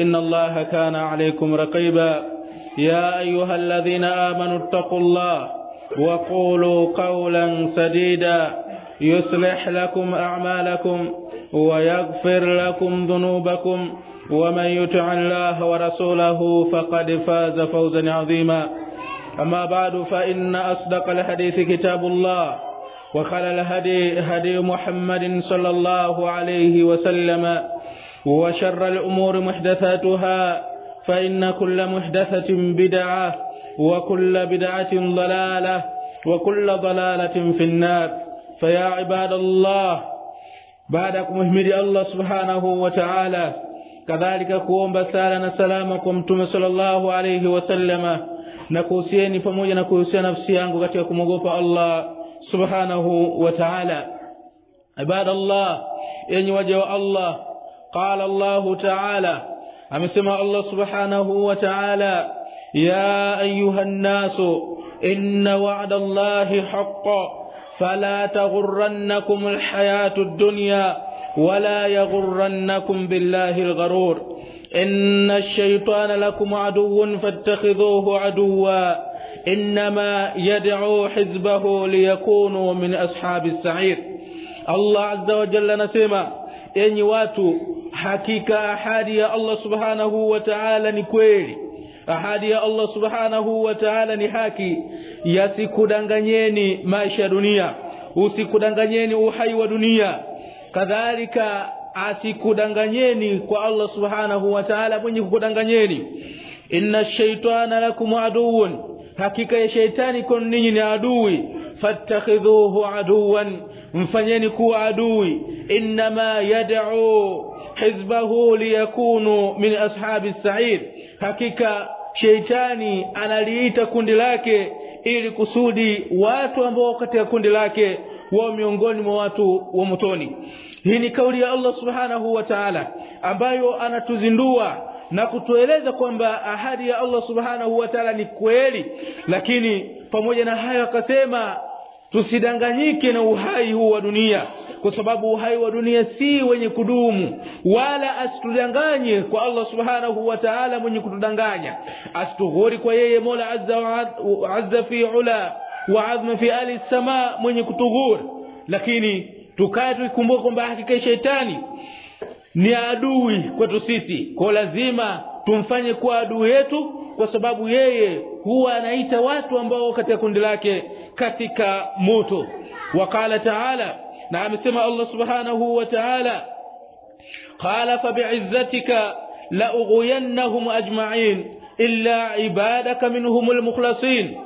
إن الله كان عليكم رقيبا. يا أيها الذين آمنوا اتقوا الله وقولوا قولا سديدا. يصلح لكم أعمالكم ويغفر لكم ذنوبكم. ومن يطع الله ورسوله فقد فاز فوزا عظيما. أما بعد فإن أصدق الحديث كتاب الله وخل الهدي هدي محمد صلى الله عليه وسلم. وشر الأمور محدثاتها فإن كل محدثة بدعة وكل بدعة ضلالة وكل ضلالة في النار. فيا عباد الله بعدك اهمري الله سبحانه وتعالى. كذلك قوم بسالة سلامكم تم صلى الله عليه وسلم. نكوسيني فموجة نكوسي نفسي أنك كتكم غفا الله سبحانه وتعالى. عباد الله إن وجه الله قال الله تعالى امسمى الله سبحانه وتعالى يا أيها الناس إن وعد الله حق فلا تغرنكم الحياة الدنيا ولا يغرنكم بالله الغرور. إن الشيطان لكم عدو فاتخذوه عدوا إنما يدعو حزبه ليكونوا من أصحاب السعير. الله عز وجل نسمه enyi watu hakika ahadi ya Allah subhanahu wa ta'ala ni kweli. Ahadi ya Allah subhanahu wa ta'ala ni haki. Yasikudanganyeni maisha ya dunia. Usikudanganyeni uhai wa dunia. Kadhalika asikudanganyeni kwa Allah subhanahu wa ta'ala mwenye kukudanganyeni. Inna shaytana lakum aduwwun. Hakika ya shaitani kwa ninyi ni adui. Fattakhidhuhu aduwan mfanyeni kuwa adui. Inma yad'u hizbahu liyakunu min ashabi sa'id hakika sheitani analiita kundi lake ili kusudi watu ambao katika kundi lake wao miongoni mwa watu wa motoni. Hii ni kauli ya Allah subhanahu wa ta'ala ambayo anatuzindua na kutueleza kwamba ahadi ya Allah subhanahu wa ta'ala ni kweli. Lakini pamoja na hayo akasema tusidanganyike na uhai huu wa dunia kwa sababu uhai wa dunia si wenye kudumu wala asitudanganye kwa Allah subhanahu wa ta'ala mwenye kutudanganya. Asitughuri kwa yeye Mola azza wa azza fi ula wa azma fi ali sama mwenye kutughuri lakini tukae tuikumbuke kwamba hakika shetani ni adui kwetu sisi kwa lazima tumfanye kuwa adui yetu kwa sababu yeye huwa anaita watu ambao katika kundi lake katika moto wakala taala na amesema Allah subhanahu wa ta'ala qala fa bi'izzatika la ughwiyannahum ajma'in illa ibadaka minhumul mukhlasin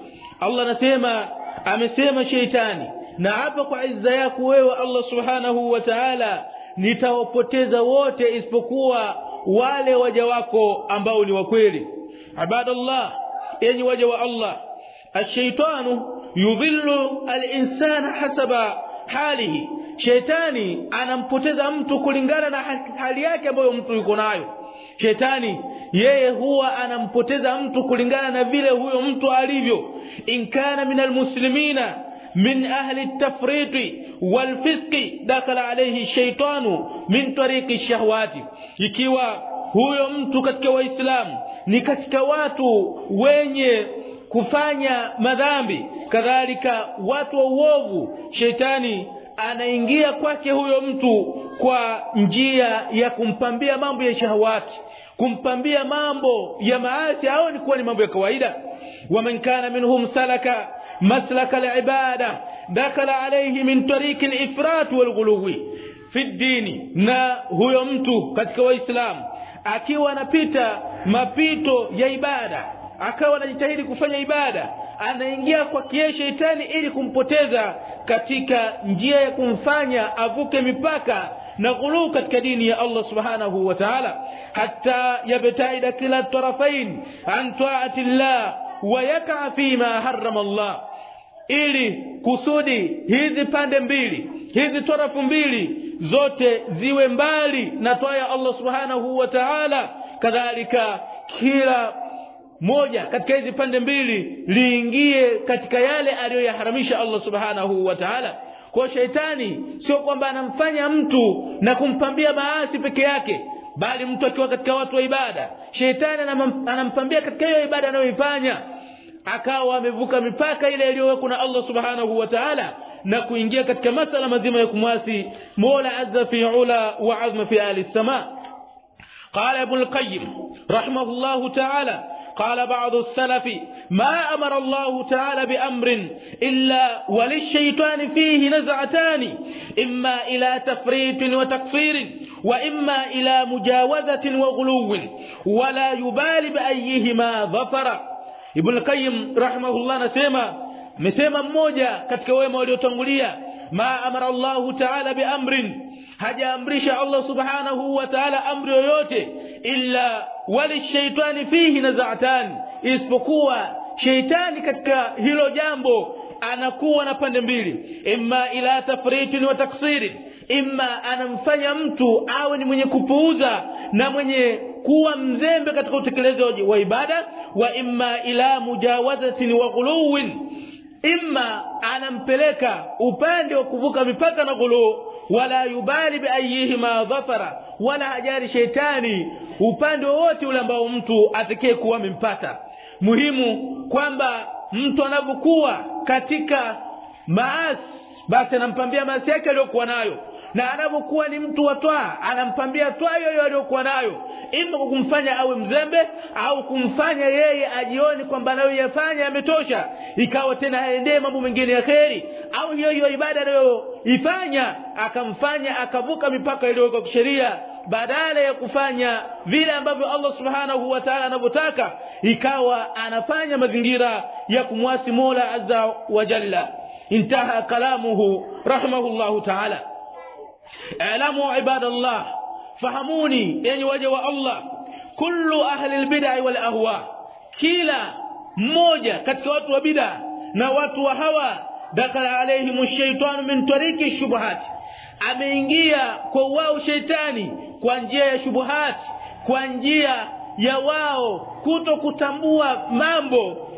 Allah anasema amesema sheitani na hapa kwa izza yako wewe Allah subhanahu wa ta'ala nitawapoteza wote isipokuwa wale waja wako ambao ni wakweli ibadallah enyi waja wa Allah ashaitanu yudhillu al-insana hasaba halihi. Shetani anampoteza mtu kulingana na hali yake ambayo mtu yuko nayo. Shetani yeye huwa anampoteza mtu kulingana na vile huyo mtu alivyo. Inkana minal muslimina min ahli tafriti walfisqi dakala alayhi shaytanu min tariqi shahawati ikiwa huyo mtu katika waislamu ni katika watu wenye kufanya madhambi. Kadhalika watu wa uovu shetani anaingia kwake huyo mtu kwa njia ya kumpambia mambo ya shahawati kumpambia mambo ya maasi. Au ni kuwa ni mambo ya kawaida. Waman kana minhum salaka maslaka alibada dakala alayhi min tariki alifrat walghuluwi fi dini na huyo mtu katika waislamu akiwa anapita mapito ya ibada akawa anajitahidi kufanya ibada anaingia kwa kie sheitani ili kumpoteza katika njia ya kumfanya avuke mipaka na ghuluu katika dini ya Allah subhanahu wa ta'ala. Hatta yabtaida kila tarafain an ta'ati Allah wa yaka fima harrama Allah. Ili kusudi hizi pande mbili hizi tarafu mbili zote ziwe mbali na toa ya Allah subhanahu wa ta'ala. Kadhalika kila moja katika hizi pande mbili liingie katika yale aliyoyaharamisha Allah subhanahu wa ta'ala. Kwa shaitani sio kwamba anamfanya mtu na kumpambia maasi peke yake bali mtu akiwa katika watu wa ibada. Shaitani anampambia katika hiyo ibada anayoifanya. Akawa amevuka mipaka ile iliyowekwa na Allah subhanahu wa ta'ala na kuingia katika masala mazima ya kumwasi Mola azza fi ula wa azma fi ali sama قال ابن القيم رحمه الله تعالى قال بعض السلف ما أمر الله تعالى بأمر إلا وللشيطان فيه نزعتان إما إلى تفريط وتقصير وإما إلى مجاوزة وغلو ولا يبال بأيهما ظفر ابن القيم رحمه الله نسيما mesema mmoja katika wema waliotangulia ma amara Allah ta'ala bi amrin. Hajaamrisha Allah subhanahu wa ta'ala amri yoyote illa walishaitani fihi naz'atan. Isipokuwa sheitani katika hilo jambo anakuwa na pande mbili. Imma ila tafritin wa taksirin imma anamfanya mtu awe ni mwenye kupuuza na mwenye kuwa mzembe katika utekelezaji wa ibada. Wa imma ila mujawazatin wa ghuluwin imma anampeleka upande wa kuvuka mipaka na ghuluu wala yubali biayihima dhafara wala hajari sheitani upande wowote ule ambao mtu atekee kuwa amempata. Muhimu kwamba mtu anapokuwa katika maasi basi anampambia maasi yake aliyokuwa nayo na anapokuwa ni mtu wa twaa anampambia twaa yoyo aliyokuwa nayo. Ima kwa kumfanya awe mzembe au kumfanya yeye ajioni kwamba anayoyafanya ametosha ikawa tena aendee mambo mengine ya kheri au hiyo hiyo ibada anayoifanya akamfanya akavuka mipaka iliyowekwa kisheria. Badala ya kufanya vile ambavyo Allah subhanahu wa ta'ala anavyotaka ikawa anafanya mazingira ya kumwasi Mola azza wa jalla. Intaha kalamuhu rahimahullahu ta'ala alamu عباد الله فهموني اي وجه wa Allah. Kullu ahli albid'a wal ahwa. Kila mmoja katika watu wa bid'a na watu wa hawa dakala alayhi mushaitanu min tariki shubuhat ameingia kwa wao sheitani kwa njia ya shubuhat kwa njia ya wao kuto kutambua mambo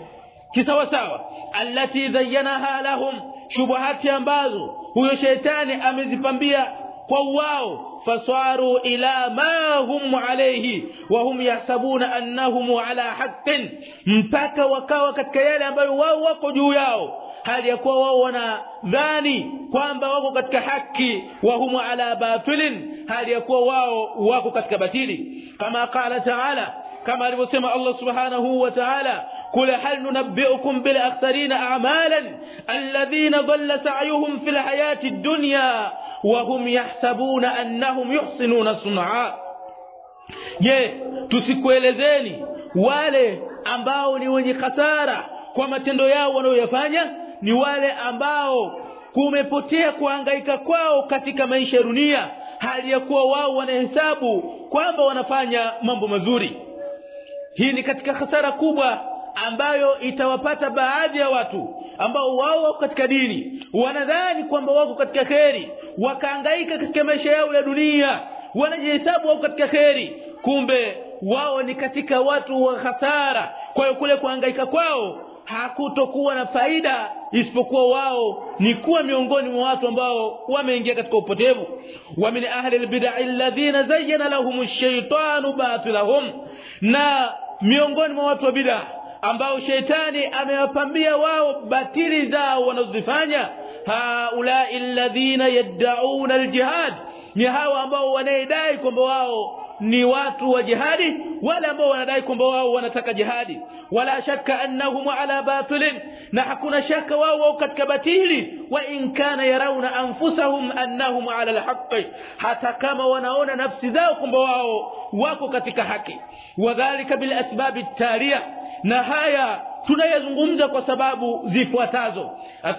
kisawa sawa allati zayyanaha lahum shubuhati ambazo huyo sheitani amezipambia kwa wao faswaru ila ma hum alayhi wa hum yahsabuna annahum ala haqqin mpaka wakawa katika yale ambayo wao wako juu yao hali ya kuwa wao wanadhani kwamba wako katika haki wa hum ala batilin hali ya kuwa wao wako katika batili kama qala ta'ala kama alivyosema Allah subhanahu wa ta'ala قل هل ننبئكم بالأخسرين أعمالا الذين ضل سعيهم في الحياة الدنيا wahum yahsabuna annahum yuhsinuna sun'a. Je tusikuelezeni wale ambao ni wenye khasara kwa matendo yao wanayoyafanya ni wale ambao kumepotea kuhangaika kwao katika maisha ya dunia hali ya kuwa wao wanahesabu kwamba wanafanya mambo mazuri. Hii ni katika hasara kubwa ambayo itawapata baadhi ya watu ambao wao wako katika dini wanadhani kwamba wako katika kheri wakaangaika katika maisha yao ya dunia wanajihesabu wako katika kheri kumbe wao ni katika watu wa hasara. Kwa hiyo kule kuangaika kwao hakutokuwa na faida isipokuwa wao ni kuwa miongoni mwa watu ambao wameingia katika upotevu. Wa min ahli albid'a alladhina zayyana lahum ash-shaytanu batilahum na miongoni mwa watu wa bid'a ambao sheitani amewapambia wao batili zao wanazozifanya haulai alladhina yad'una aljihad ni hawa ambao wanaidai kwamba wao ni watu wa jihadi wale ambao wanadai kwamba wao wanataka jihadi wala shakka annahum ala batilin na hakuna shaka wao wao katika batili wa in kana yarawna anfusahum annahum ala alhaqi hata kama wanaona nafsi zao kwamba wao wako katika haki wadhālika bil asbabi taliya na haya tunayazungumza kwa sababu zifuatazo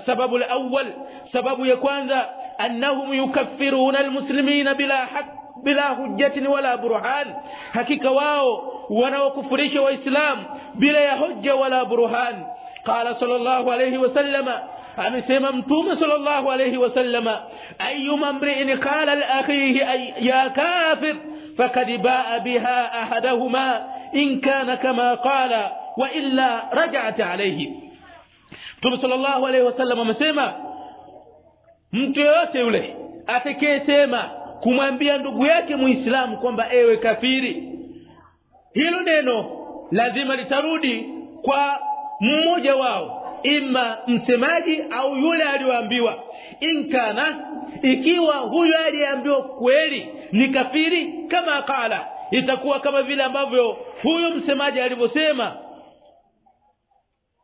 sababu alawwal sababu ya kwanza annahum yukaffiruna almuslimina bila haqq بلا حجة ولا برهان حقيقة واو وأنا وكفرش وإسلام بلا حجة ولا برهان قال صلى الله عليه وسلم أمي سيما متوم صلى الله عليه وسلم أي ممرئ قال الأخيه أي يا كافر فقد باء بها أحدهما إن كان كما قال وإلا رجعت عليه متوم صلى الله عليه وسلم أمي سيما متوم يوتي أتكي سيما kumwambia ndugu yake muislamu kwamba ewe kafiri hilo neno lazima litarudi kwa mmoja wao ima msemaji au yule aliyoambiwa inkana ikiwa huyo aliyeambiwa kweli ni kafiri kama kala itakuwa kama vile ambavyo huyo msemaji alivyosema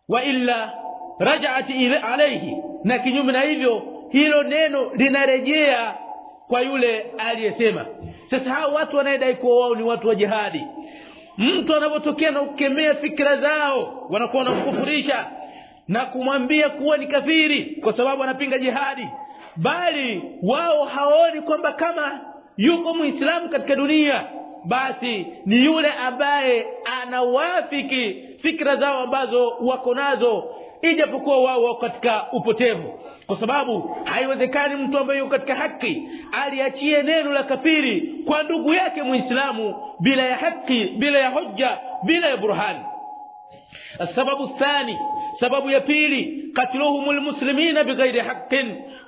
wa illa raj'at alayhi. Na kinyume na hivyo hilo neno linarejea kwa yule aliyesema. Sasa hao watu wanayedai kuwa wao ni watu wa jihadi. Mtu anapotokea na kukemea fikra zao wanakuwa wanamkufurisha na kumwambia kuwa ni kafiri kwa sababu anapinga jihadi. Bali wao haoni kwamba kama yuko muislamu katika dunia basi ni yule ambaye anawafiki fikra zao ambazo wako nazo ijapokuwa wao wako katika upotevu kwa sababu haiwezekani mtu ambaye yuko katika haki aliachie neno la kafiri kwa ndugu yake muislamu bila ya haki bila ya hujja bila ya burhani السبب الثاني سبب pili قتلهم المسلمين بغير حق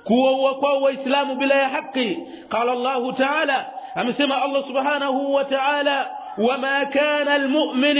kuwa kwa waislamu ya haki قال الله تعالى amesema subhanahu wa ta'ala وما kana المؤمن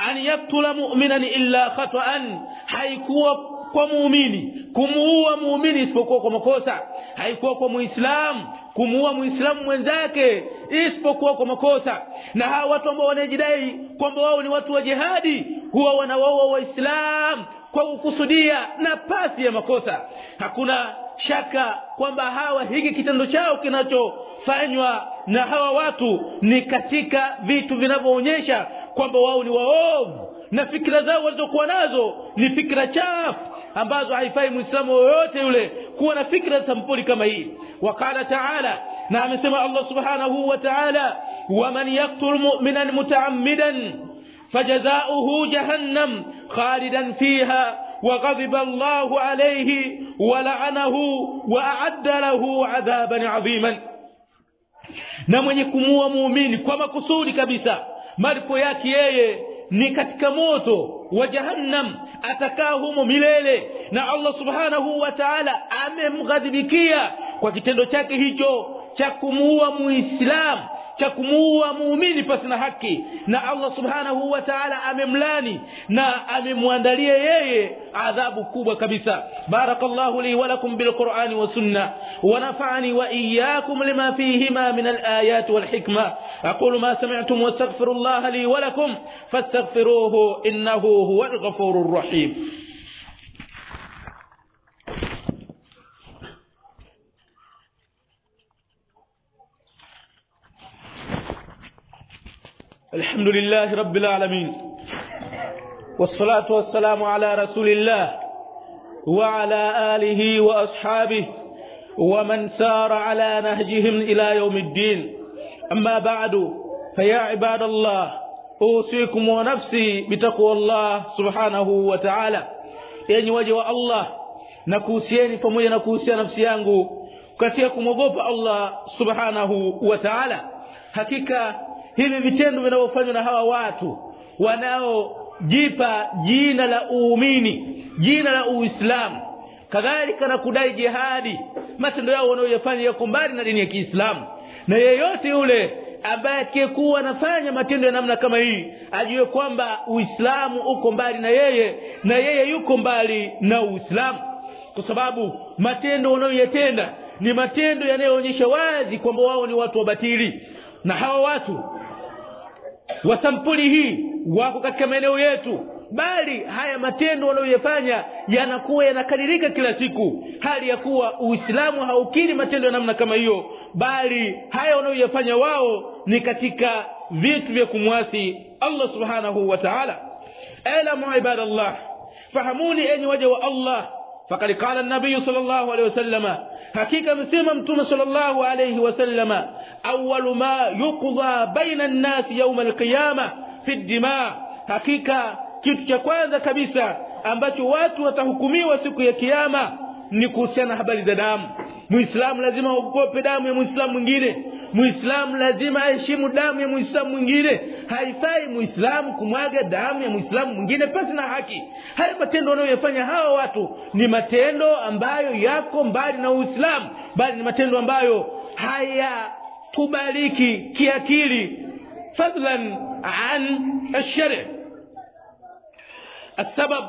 an يقتل mu'minan illa خطا haikuwa kwa muumini kumuua muumini isipokuwa kwa makosa haikuwa kwa muislamu kumuua muislamu mwenzake isipokuwa kwa makosa na hawa watu ambao wanajidai kwamba wao ni watu wa jihadi huwa wanawaua waislam kwa kukusudia nafasi ya makosa. Hakuna shaka kwamba hawa hiki kitendo chao kinachofanywa na hawa watu ni katika vitu vinavyoonyesha kwamba wao ni waovu na fikra zao walizokuwa nazo ni fikra chafu ambazo haifai muislamu yoyote yule kuwa na fikra sampuli kama hii. Waqala taala na amesema Allah subhanahu wa ta'ala waman yaqtul mu'minan mutaammidan فجزاؤه جهنم خالدا فيها وغضب الله عليه ولعنه وأعد له عذابا عظيما na mwenye kumuua muumini kwa makusudi kabisa malipo yake yeye ni katika moto wa jahannam atakaa humo milele na Allah subhanahu wa ta'ala amemghadhibikia kwa kitendo chake hicho cha kumuua muislamu cha kumuua muumini pasi na haki na Allah subhanahu wa ta'ala amemlani na amemwandalia yeye adhabu kubwa kabisa barakallahu li wa lakum bil qur'ani wa sunna wa nafa'ani wa iyyakum lima fihima min al ayat wal hikma aqulu ma sami'tum wastaghfirullaha li wa lakum fastaghfiruhu innahu huwal ghafurur rahim الحمد لله رب العالمين. والصلاة والسلام على رسول الله وعلى آله وأصحابه ومن سار على نهجهم إلى يوم الدين. أما بعد فيا عباد الله أوصيكم ونفسي بتقوى الله سبحانه وتعالى. يعني وجه الله nakuhusieni pamoja na kuhusia nafsi yangu katika subhanahu wa ta'ala hakika hivi vitendo vinavyofanywa na hawa watu wanaojipa jina la uumini jina la uislamu kadhalika na kudai jihadi matendo yao wanayoyafanya yako mbali na dini ya Kiislamu. Na yeyote yule ambaye atakayekuwa anafanya matendo ya namna kama hii ajue kwamba Uislamu uko mbali na yeye na yeye yuko mbali na Uislamu. Kwa sababu matendo wanayoyatenda ni matendo yanayoonyesha wazi kwamba wao ni watu wabatili. Na hawa watu wa sampuli hii wako katika maeneo yetu bali haya matendo wanayoyafanya yanakuwa yanakadirika kila siku. Hali ya kuwa Uislamu haukiri matendo ya namna kama hiyo bali haya wanayoyafanya wao ni katika vitu vya kumwasi Allah subhanahu wa ta'ala. Ela ibadallah fahamuni enyi waja wa Allah فقال قال النبي صلى الله عليه وسلم حقيقة مسيما متوم صلى الله عليه وسلم أول ما يقضى بين الناس يوم القيامة في الدماء حقيقة kitu cha kwanza kabisa ambacho watu watahukumiwa siku ya kiyama ni kuhusiana habari za Muislamu lazima aogope damu ya Muislamu mwingine. Muislamu lazima aheshimu damu ya Muislamu mwingine. Haifai Muislamu kumwaga damu ya Muislamu mwingine pasi na haki. Haya matendo wanayoyafanya hawa watu ni matendo ambayo yako mbali na Uislamu, bali ni matendo ambayo hayakubaliki kiakili, fadlan an ashari. Asbab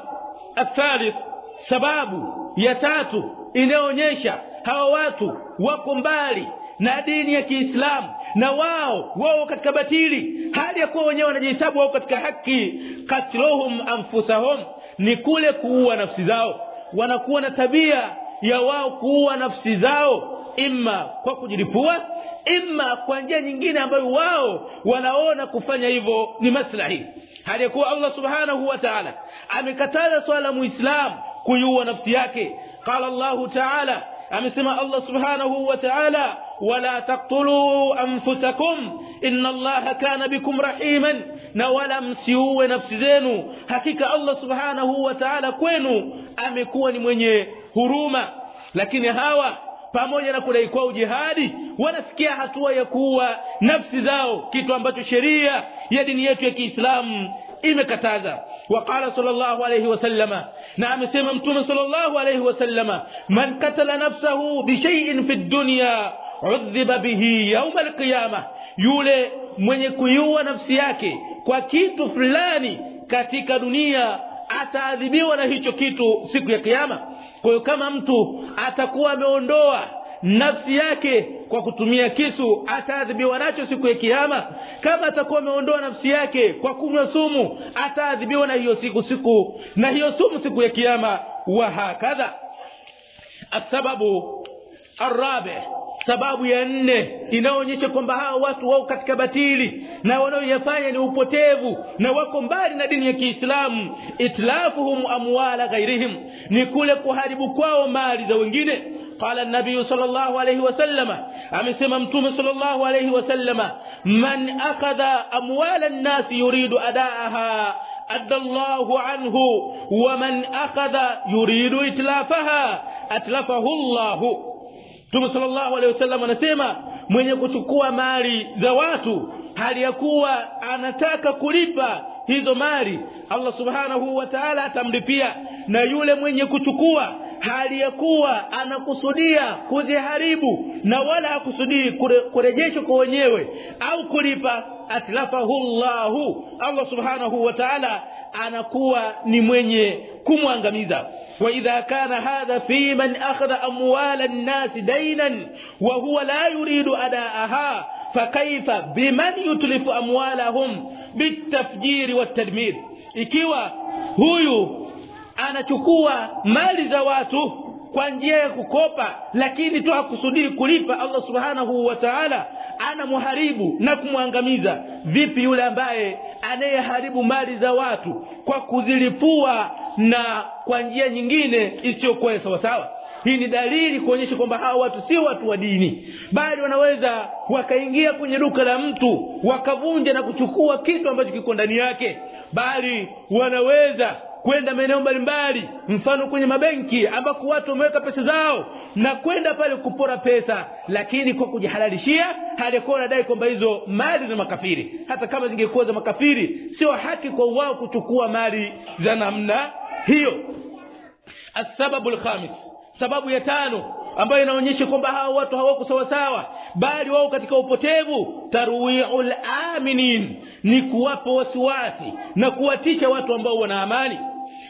athalith, sababu ya tatu inayoonyesha hawa watu wako mbali na dini ya Kiislamu na wao wao katika batili. Hali ya kuwa wenyewe wanajihesabu wao katika haki katlohum anfusahum ni kule kuua nafsi zao. Wanakuwa na tabia ya wao kuua nafsi zao imma kwa kujilipua imma kwa njia nyingine ambayo wao wanaona kufanya hivyo ni maslahi. Hali ya kuwa Allah subhanahu wa ta'ala amekataza swala muislamu kuiua nafsi yake. Qala Allah ta'ala amesema Allah subhanahu wa ta'ala wala taqtulu anfusakum inna Allah kana bikum rahiman na wala msiue nafsi zenu hakika Allah subhanahu wa ta'ala kwenu amekuwa ni mwenye huruma lakini hawa pamoja na kudai kwao jihadi wanafikia hatua ya kuua nafsi zao kitu ambacho sheria ya dini yetu ya Kiislamu imekataza وقال صلى الله عليه وسلم نعم سيما متوم صلى الله عليه وسلم من قتل نفسه بشيء في الدنيا عذب به يوم القيامة yule mwenye kuiua nafsi yake kwa kitu fulani katika dunia ataadhibiwa na hicho kitu siku ya kiyama kwa hiyo kama mtu atakuwa ameondoa nafsi yake kwa kutumia kisu ataadhibiwa nacho siku ya kiyama. Kama atakuwa ameondoa nafsi yake kwa kunywa sumu ataadhibiwa na hiyo siku siku na hiyo sumu siku ya kiyama. Wa hakadha. Asababu arabe sababu ya nne inaonyesha kwamba hawa watu wao katika batili na wanaoyafanya ni upotevu na wako mbali na dini ya Kiislamu. Itlafuhum amwala ghairihim ni kule kuharibu kwao mali za wengine قال النبي صلى الله عليه وسلم أم سممتم صلى الله عليه وسلم من أخذ أموال الناس يريد أداءها أدى الله عنه ومن أخذ يريد إتلافها أتلفه الله. ثم صلى الله عليه وسلم نسيما من يكتكوى ماري زواته هل يكوى أنتاك كريبا hizo mari Allah subhanahu wa ta'ala atamlipia. Na yule mwenye kuchukua hali ya kuwa anakusudia kuziharibu na wala hakusudii kurejeshwa kwa wenyewe au kulipa atlafahu Allahu Allah subhanahu wa ta'ala anakuwa ni mwenye kumwangamiza واذا كان هذا في من اخذ اموال الناس دينا وهو لا يريد اداءها فكيف بمن يتلف اموالهم بالتفجير والتدمير ikiwa huyu anachukua mali za watu kwa njia ya kukopa lakini tu hakusudii kulipa. Allah subhanahu wa ta'ala anamharibu na kumwangamiza. Vipi yule ambaye anayeharibu mali za watu kwa kuzilipua na kwa njia nyingine isiyokuwa sawa sawa hii ni dalili kuonyesha kwamba hawa watu si watu wa dini bali wanaweza wakaingia kwenye duka la mtu wakavunja na kuchukua kitu ambacho kiko ndani yake bali wanaweza kwenda maeneo mbalimbali mfano kwenye mabenki ambako watu wameweka pesa zao na kwenda pale kupora pesa lakini kwa kujihalalishia halikuwa wanadai kwamba hizo mali za makafiri. Hata kama zingekuwa za makafiri sio haki kwa wao kuchukua mali za namna hiyo. Asababu alkhamis sababu ya tano ambayo inaonyesha kwamba hawa watu hawako sawa sawa bali wao katika upotevu. Tarwiul aminin ni kuwapa wasiwasi na kuwatisha watu ambao wana amani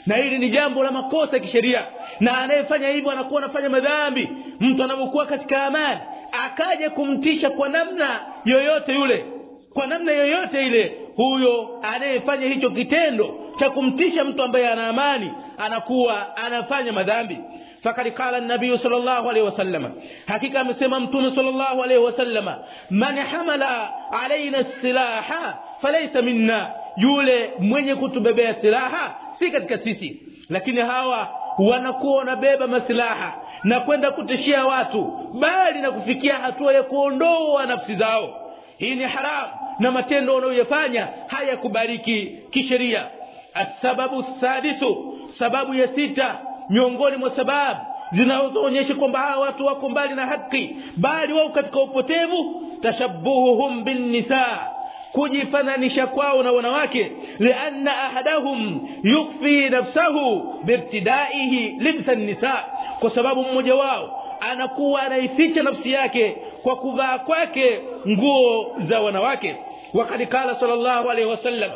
na hili ni jambo la makosa kisheria. Na anayefanya hivyo anakuwa anafanya madhambi. Mtu anapokuwa katika amani akaje kumtisha kwa namna yoyote yule. Kwa namna yoyote ile huyo anayefanya hicho kitendo cha kumtisha mtu ambaye ana amani anakuwa anafanya madhambi. Fakad qala an-nabiy sallallahu alayhi wasallam. Hakika amesema mtume sallallahu alayhi wasallam man hamala alaina silaha falaysa minna yule mwenye kutubebea silaha si katika sisi. Lakini hawa wanakuwa wanabeba masilaha na kwenda kutishia watu bali na kufikia hatua ya kuondoa nafsi zao. Hii ni haram na matendo wanayoyafanya hayakubariki kisheria. Asababu sadisu sababu ya sita miongoni mwa sababu zinazoonyesha kwamba hawa watu wako mbali na haki bali wao katika upotevu tashabuhuhum bin nisaa kujifananisha kwao na wanawake lianna ahadahum yukfi nafsahu birtidaihi libsa nisa kwa sababu mmoja wao anakuwa anaificha nafsi yake kwa kuvaa kwake nguo za wanawake wakati kala sallallahu alaihi wasallam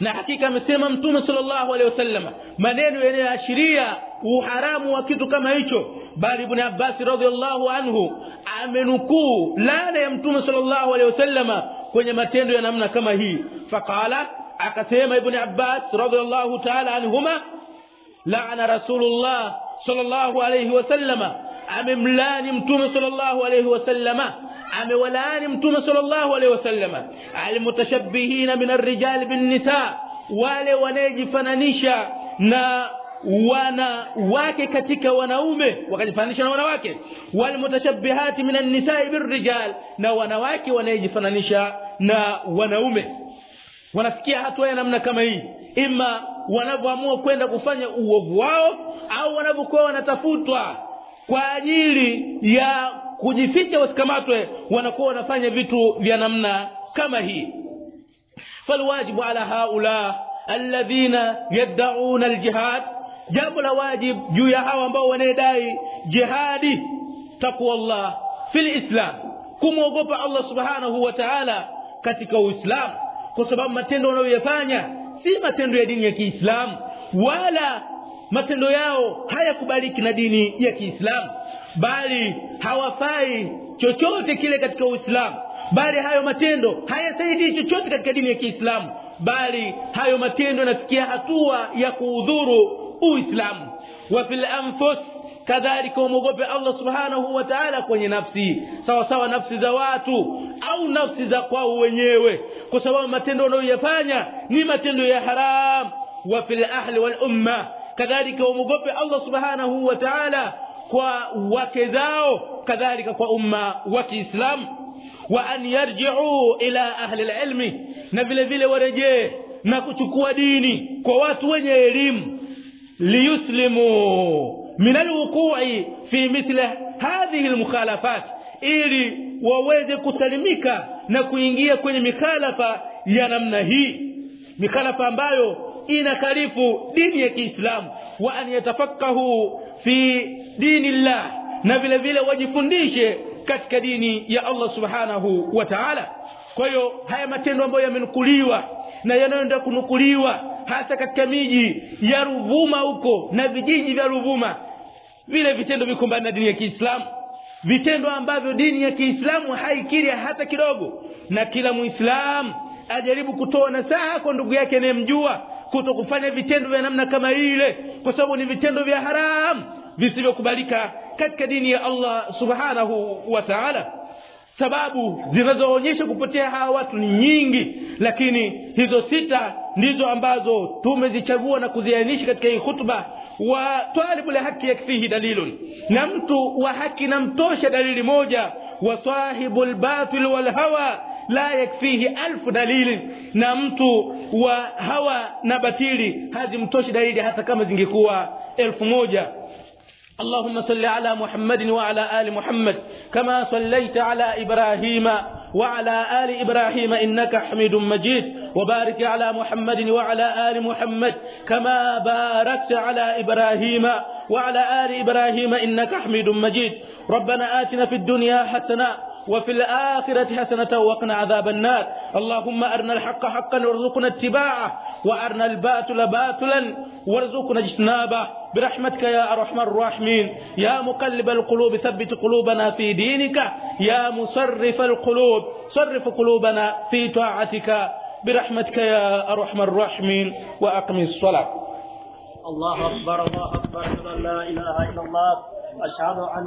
na hakika amesema mtume sallallahu alaihi wasallam maneno yanayoashiria uharamu wa kitu kama hicho bali ibn Abbas radhiallahu anhu amenukuu laana ya mtume sallallahu alaihi wasallam kwenye matendo ya namna kama hii faqala akasema ibn Abbas radhiallahu ta'ala anhuma laana rasulullah sallallahu alaihi wasallama amemlani mtume sallallahu alaihi wasallama amewalaani mtume sallallahu alaihi wasallama almutashabbihina min arrijal bin nisa wale wanayejifananisha na wana wake katika wanaume wakajifananisha na wanawake. Walmutashabbihati min an-nisaa birrijal na wanawake wanayejifananisha na wanaume. Wanafikia hatua ya namna kama hii. Ima wanavyoamua kwenda kufanya uovu wao au wanavyokuwa wanatafutwa kwa ajili ya kujificha wasikamatwe wanakuwa wanafanya vitu vya namna kama hii. Falwajibu ala haula alladhina yad'una aljihad jambo la wajib juu ya hawa ambao wanadai jihadi takwa Allah fil islam kumwogopa Allah subhanahu wa ta'ala katika uislamu. Kwa sababu matendo wanayoyafanya si matendo ya dini ya Kiislamu wala matendo yao hayakubaliki na dini ya Kiislamu. Bali hawafai chochote kile katika Uislamu. Bali hayo matendo hayasaidii chochote katika dini ya Kiislamu. Bali hayo matendo yanafikia hatua ya kuudhuru Uislamu wa fil anfus kadhalika umwogope Allah subhanahu wa ta'ala kwenye nafsi sawa sawa nafsi za watu au nafsi za kwao wenyewe kwa sababu matendo wanayoyafanya ni matendo ya haram wa fil ahli wal umma kadhalika umwogope Allah subhanahu wa ta'ala kwa wake zao kadhalika kwa umma wa Kiislamu wa an yarji'u ila ahli alilmi na vile vile warejee na kuchukua dini kwa watu wenye elimu ليسلموا من الوقوع في مثل هذه المخالفات. إلي وويزي كسلميك نكو ينجيه كوني مخالفة ينمنهي مخالفة بايو إن خريف دينيه كإسلام وأن يتفقه في دين الله نبيل بيلا وجفنديشه katika dini ya Allah subhanahu wa ta'ala. Kwa hiyo haya matendo ambayo yamenukuliwa na yanayoenda kunukuliwa hasa katika miji ya Ruvuma huko na vijiji vya Ruvuma. Vile vitendo viko mbali na dini ya Kiislamu. Vitendo ambavyo dini ya Kiislamu haikiri hata kidogo. Na kila Muislamu ajaribu kutoa nasaha kwa ndugu yake anayemjua kuto kufanya vitendo vya namna kama ile kwa sababu ni vitendo vya haramu visivyokubalika katika dini ya Allah subhanahu wa ta'ala sababu zinazoonyesha kupotea hawa watu ni nyingi lakini hizo sita ndizo ambazo tumezichagua na kuziainisha katika hii hutuba wa talibu la haki yakfihi dalilun na mtu wa haki namtosha dalili moja. Wa sahibul batil wal hawa la yakfihi alfu dalili. Na mtu wa hawa na batili hazimtoshi dalili hata kama zingekuwa elfu moja اللهم صل على محمد وعلى آل محمد كما صليت على إبراهيم وعلى آل إبراهيم إنك حميد مجيد وبارك على محمد وعلى آل محمد كما باركت على إبراهيم وعلى آل إبراهيم إنك حميد مجيد ربنا آتنا في الدنيا حسنة وفي الآخرة حسنة وقنا عذاب النار اللهم أرنا الحق حقا وارزقنا اتباعه وأرنا الباطل باطلا وارزقنا اجتنابه برحمتك يا أرحم الراحمين. يا مقلب القلوب ثبت قلوبنا في دينك. يا مصرف القلوب صرف قلوبنا في طاعتك. برحمتك يا أرحم الراحمين. وأقم الصلاة. الله أكبر الله أكبر. لا إله إلا الله. أشهد أن